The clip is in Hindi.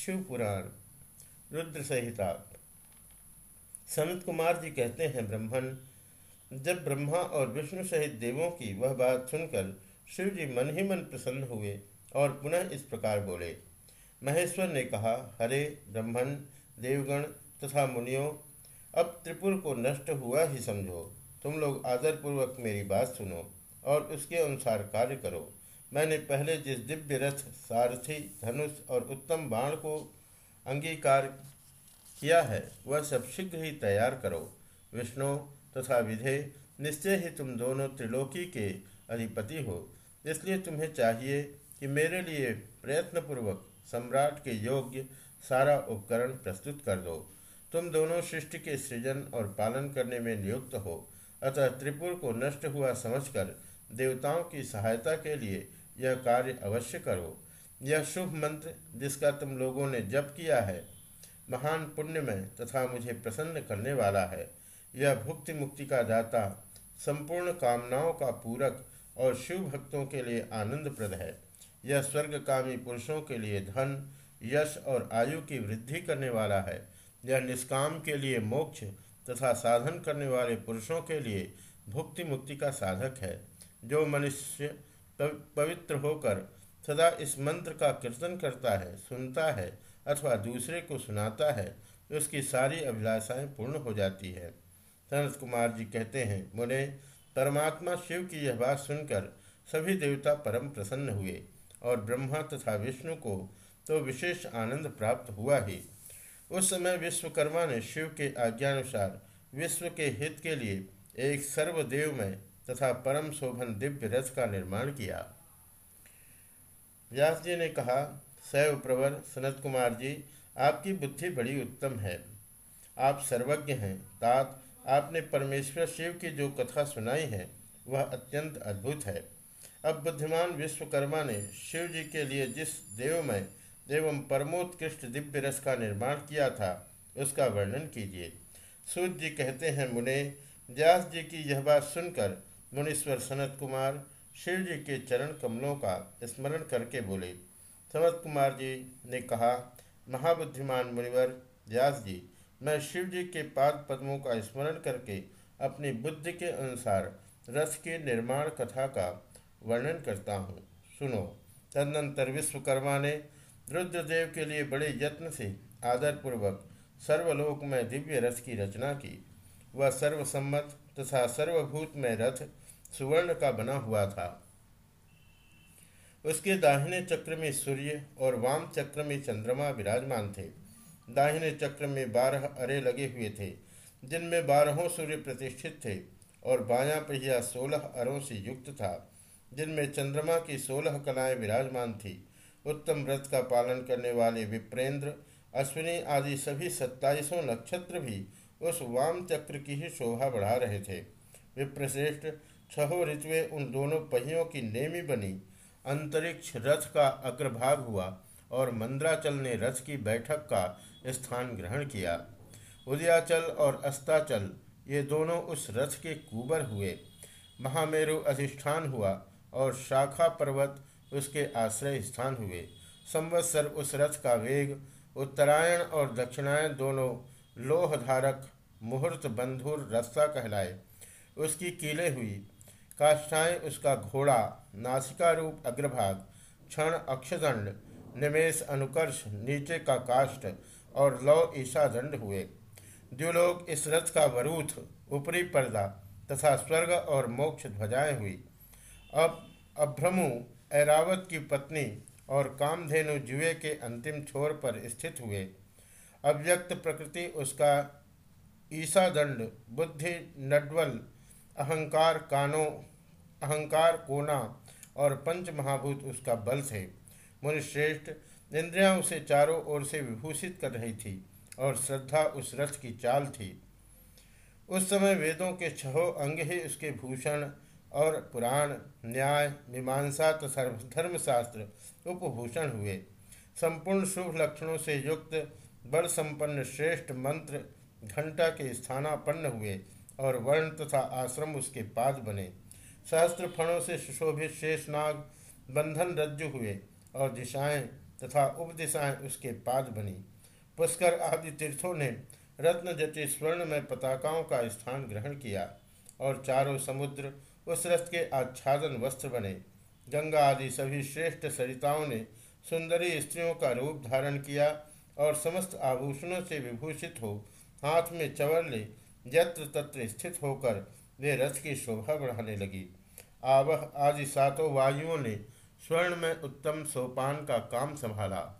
शिव पुराण रुद्र संहिता सनत कुमार जी कहते हैं ब्रह्मण जब ब्रह्मा और विष्णु सहित देवों की वह बात सुनकर शिव जी मन ही मन प्रसन्न हुए और पुनः इस प्रकार बोले। महेश्वर ने कहा, हरे ब्रह्मण देवगण तथा मुनियों, अब त्रिपुर को नष्ट हुआ ही समझो। तुम लोग आदरपूर्वक मेरी बात सुनो और उसके अनुसार कार्य करो। मैंने पहले जिस दिव्य रथ, सारथी, धनुष और उत्तम बाण को अंगीकार किया है, वह सब शीघ्र ही तैयार करो। विष्णु तथा विधे, निश्चय ही तुम दोनों त्रिलोकी के अधिपति हो। इसलिए तुम्हें चाहिए कि मेरे लिए प्रयत्नपूर्वक सम्राट के योग्य सारा उपकरण प्रस्तुत कर दो। तुम दोनों सृष्टि के सृजन और पालन करने में नियुक्त हो। अतः त्रिपुर को नष्ट हुआ समझकर देवताओं की सहायता के लिए यह कार्य अवश्य करो। यह शुभ मंत्र जिसका तुम लोगों ने जप किया है, महान पुण्यमय तथा मुझे प्रसन्न करने वाला है, यह भुक्ति मुक्ति का दाता, संपूर्ण कामनाओं का पूरक और शिव भक्तों के लिए आनंदप्रद है। यह स्वर्गकामी पुरुषों के लिए धन, यश और आयु की वृद्धि करने वाला है। यह निष्काम के लिए मोक्ष तथा साधन करने वाले पुरुषों के लिए भुक्ति मुक्ति का साधक है। जो मनुष्य पवित्र होकर सदा इस मंत्र का कीर्तन करता है, सुनता है अथवा दूसरे को सुनाता है उसकी सारी अभिलाषाएँ पूर्ण हो जाती है। सनत कुमार जी कहते हैं, मुने, परमात्मा शिव की यह बात सुनकर सभी देवता परम प्रसन्न हुए और ब्रह्मा तथा विष्णु को तो विशेष आनंद प्राप्त हुआ ही। उस समय विश्वकर्मा ने शिव के आज्ञानुसार विश्व के हित के लिए एक सर्वदेवमय तथा परम शोभन दिव्य रथ का निर्माण किया। व्यास जी ने कहा सैव प्रवर, सनत कुमार जी, आपकी बुद्धि बड़ी उत्तम है। आप सर्वज्ञ हैं, तात आपने परमेश्वर शिव की जो कथा सुनाई है, वह अत्यंत अद्भुत है। अब बुद्धिमान विश्वकर्मा ने शिव जी के लिए जिस देवमय एवं परमोत्कृष्ट दिव्य रस का निर्माण किया था, उसका वर्णन कीजिए। सूर्य जी कहते हैं, मुने, व्यास जी की यह बात सुनकर मुनीश्वर सनत कुमार शिव जी के चरण कमलों का स्मरण करके बोले, सनत कुमार जी ने कहा, महाबुद्धिमान मुनिवर, व्यास जी, मैं शिव जी के पाद पद्मों का स्मरण करके अपनी बुद्धि के अनुसार रस के निर्माण कथा का वर्णन करता हूँ। सुनो। तदनंतर विश्वकर्मा ने रुद्रदेव के लिए बड़े यत्न से आदरपूर्वक सर्वलोक में दिव्य रस की रचना की। वह सर्वसम्मत तथा सर्वभूत में रथ सुवर्ण का बना हुआ था। उसके दाहिने चक्र में सूर्य और वाम चक्र में चंद्रमा विराजमान थे। दाहिने चक्र में बारह अरे लगे हुए थे, जिनमें बारहों सूर्य प्रतिष्ठित थे और बायां पहिया सोलह अरों से युक्त था, जिनमें चंद्रमा की सोलह कलाएँ विराजमान थी। उत्तम व्रत का पालन करने वाले विप्रेंद्र, अश्विनी आदि सभी सत्ताईसों नक्षत्र भी उस वाम चक्र की ही शोभा बढ़ा रहे थे। विप्रश्रेष्ठ छहो ऋतुएँ उन दोनों पहियों की नेमी बनी। अंतरिक्ष रथ का अग्रभाग हुआ और मंद्राचल ने रथ की बैठक का स्थान ग्रहण किया। उदयाचल और अस्ताचल, ये दोनों उस रथ के कुबर हुए। महामेरु अधिष्ठान हुआ और शाखा पर्वत उसके आश्रय स्थान हुए। संवत्सर उस रथ का वेग, उत्तरायण और दक्षिणायन दोनों लोहधारक मुहूर्त बंधुर रस्ता कहलाए। उसकी कीले हुई। काष्ठाएँ, उसका घोड़ा, नासिका रूप अग्रभाग, क्षण अक्षदंड निमेश अनुकर्ष, नीचे का काष्ठ और लौ ईशा दंड हुए। द्युलोक इस रथ का वरूथ, ऊपरी पर्दा तथा स्वर्ग और मोक्ष ध्वजाएँ हुई। अब अभ्रमु, ऐरावत की पत्नी और कामधेनु जुए के अंतिम छोर पर स्थित हुए। अव्यक्त प्रकृति उसका ईसा दंड बुद्धि नडवल अहंकार कानो, अहंकार कोना और पंच महाभूत उसका बल थे। मुनिश्रेष्ठ इंद्रियाँ उसे चारों ओर से विभूषित कर रही थी और श्रद्धा उस रथ की चाल थी। उस समय वेदों के छहों अंग ही उसके भूषण और पुराण, न्याय, मीमांसा तथा धर्मशास्त्र उपभूषण हुए। संपूर्ण शुभ लक्षणों से युक्त बल संपन्न श्रेष्ठ मंत्र घंटा के स्थानापन्न हुए। और वर्ण तथा आश्रम उसके पाद बने। सहस्त्र फणों से सुशोभित शेषनाग बंधन रज्जु हुए और दिशाएँ तथा उपदिशाएँ उसके पाद बनी। पुष्कर आदि तीर्थों ने रत्न जटित स्वर्ण में पताकाओं का स्थान ग्रहण किया और चारों समुद्र उस रथ के आच्छादन वस्त्र बने। गंगा आदि सभी श्रेष्ठ सरिताओं ने सुंदरी स्त्रियों का रूप धारण किया और समस्त आभूषणों से विभूषित हो हाथ में चवर ले यत्र तत्र स्थित होकर वे रथ की शोभा बढ़ाने लगी। आवह आदि सातों वायुओं ने स्वर्ण में उत्तम सोपान का काम संभाला।